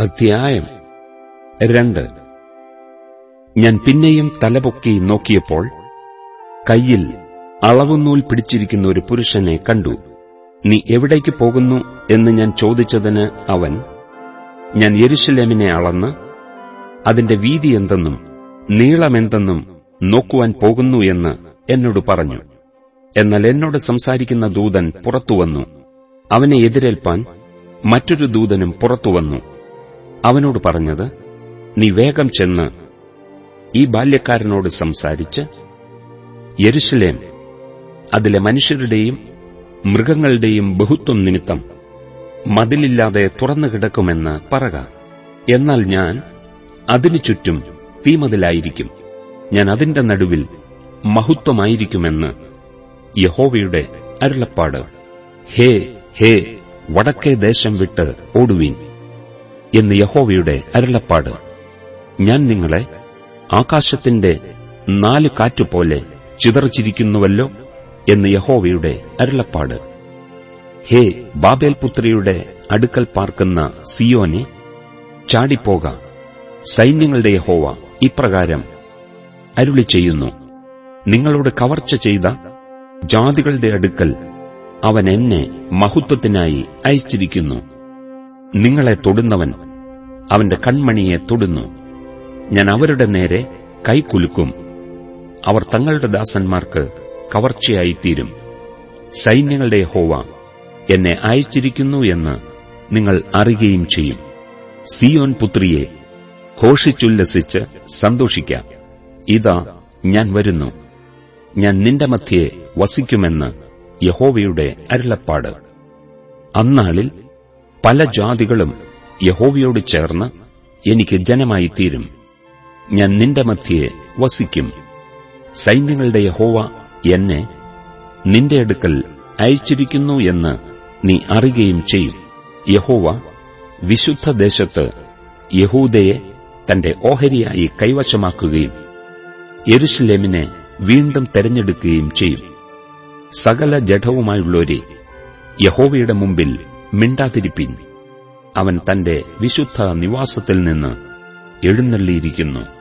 അധ്യായം രണ്ട്. ഞാൻ പിന്നെയും തലപൊക്കി നോക്കിയപ്പോൾ കയ്യിൽ അളവുനൂൽ പിടിച്ചിരിക്കുന്ന ഒരു പുരുഷനെ കണ്ടു. നീ എവിടേക്ക് പോകുന്നു? എന്ന് ഞാൻ ചോദിച്ചതിന് അവൻ ഞാൻ യെരുശലേമിനെ അളന്ന് അതിന്റെ വീതി എന്തെന്നും നീളമെന്തെന്നും നോക്കുവാൻ പോകുന്നു എന്ന് എന്നോട് പറഞ്ഞു. എന്നാൽ എന്നോട് സംസാരിക്കുന്ന ദൂതൻ പുറത്തുവന്നു അവനെ എതിരേൽപ്പാൻ മറ്റൊരു ദൂതനും പുറത്തുവന്നു അവനോട് പറഞ്ഞത് നീ വേഗം ചെന്ന് ഈ ബാല്യക്കാരനോട് സംസാരിച്ച് യെരുശലേം അതിലെ മനുഷ്യരുടെയും മൃഗങ്ങളുടെയും ബഹുത്വം നിമിത്തം മതിലില്ലാതെ തുറന്നു കിടക്കുമെന്ന് പറക. എന്നാൽ ഞാൻ അതിനു ചുറ്റും തീമതിലായിരിക്കും. ഞാൻ അതിന്റെ നടുവിൽ മഹത്വമായിരിക്കുമെന്ന് യഹോവയുടെ അരുളപ്പാട്. ഹേ ഹേ വടക്കേ ദേശം വിട്ട് ഓടുവീൻ. എന്ന് യഹോവയുടെ അരുളപ്പാട്. ഞാൻ നിങ്ങളെ ആകാശത്തിന്റെ നാല് കാറ്റുപോലെ ചിതറിച്ചിരിക്കുന്നുവല്ലോ എന്ന് യഹോവയുടെ അരുളപ്പാട്. ഹേ ബാബേൽ പുത്രിയുടെ അടുക്കൽ പാർക്കുന്ന സിയോനെ ചാടിപ്പോക. സൈന്യങ്ങളുടെ യഹോവ ഇപ്രകാരം അരുളി ചെയ്യുന്നു നിങ്ങളോട് കവർച്ച ചെയ്ത ജാതികളുടെ അടുക്കൽ അവൻ എന്നെ മഹത്വത്തിനായി അയച്ചിരിക്കുന്നു. നിങ്ങളെ തൊടുന്നവൻ അവന്റെ കൺമണിയെ തൊടുന്നു. ഞാൻ അവരുടെ നേരെ കൈകുലുക്കും അവർ തങ്ങളുടെ ദാസന്മാർക്ക് കവർച്ചയായിത്തീരും. സൈന്യങ്ങളുടെ ഹോവ എന്നെ അയച്ചിരിക്കുന്നു എന്ന് നിങ്ങൾ അറിയുകയും ചെയ്യും. സിയോൻ പുത്രിയെ ഘോഷിച്ചുല്ലസിച്ച് സന്തോഷിക്കാം. ഇതാ ഞാൻ വരുന്നു. ഞാൻ നിന്റെ മധ്യേ വസിക്കുമെന്ന് യഹോവയുടെ അരുളപ്പാട്. അന്നാളിൽ പല ജാതികളും യഹോവയോട് ചേർന്ന് എനിക്ക് ജനമായി തീരും ഞാൻ നിന്റെ മധ്യയെ വസിക്കും. സൈന്യങ്ങളുടെ യഹോവ എന്നെ നിന്റെ അടുക്കൽ അയച്ചിരിക്കുന്നു എന്ന് നീ അറിയുകയും ചെയ്യും. യഹോവ വിശുദ്ധ ദേശത്ത് യഹൂദയെ തന്റെ ഓഹരിയായി കൈവശമാക്കുകയും യെരുഷലേമിനെ വീണ്ടും തെരഞ്ഞെടുക്കുകയും ചെയ്യും. സകല ജഡവുമായുള്ളവരെ യഹോവയുടെ മുമ്പിൽ മിണ്ടാതിരിപ്പിൻ. അവൻ തന്റെ വിശുദ്ധ നിവാസത്തിൽ നിന്ന് എഴുന്നള്ളിയിരിക്കുന്നു.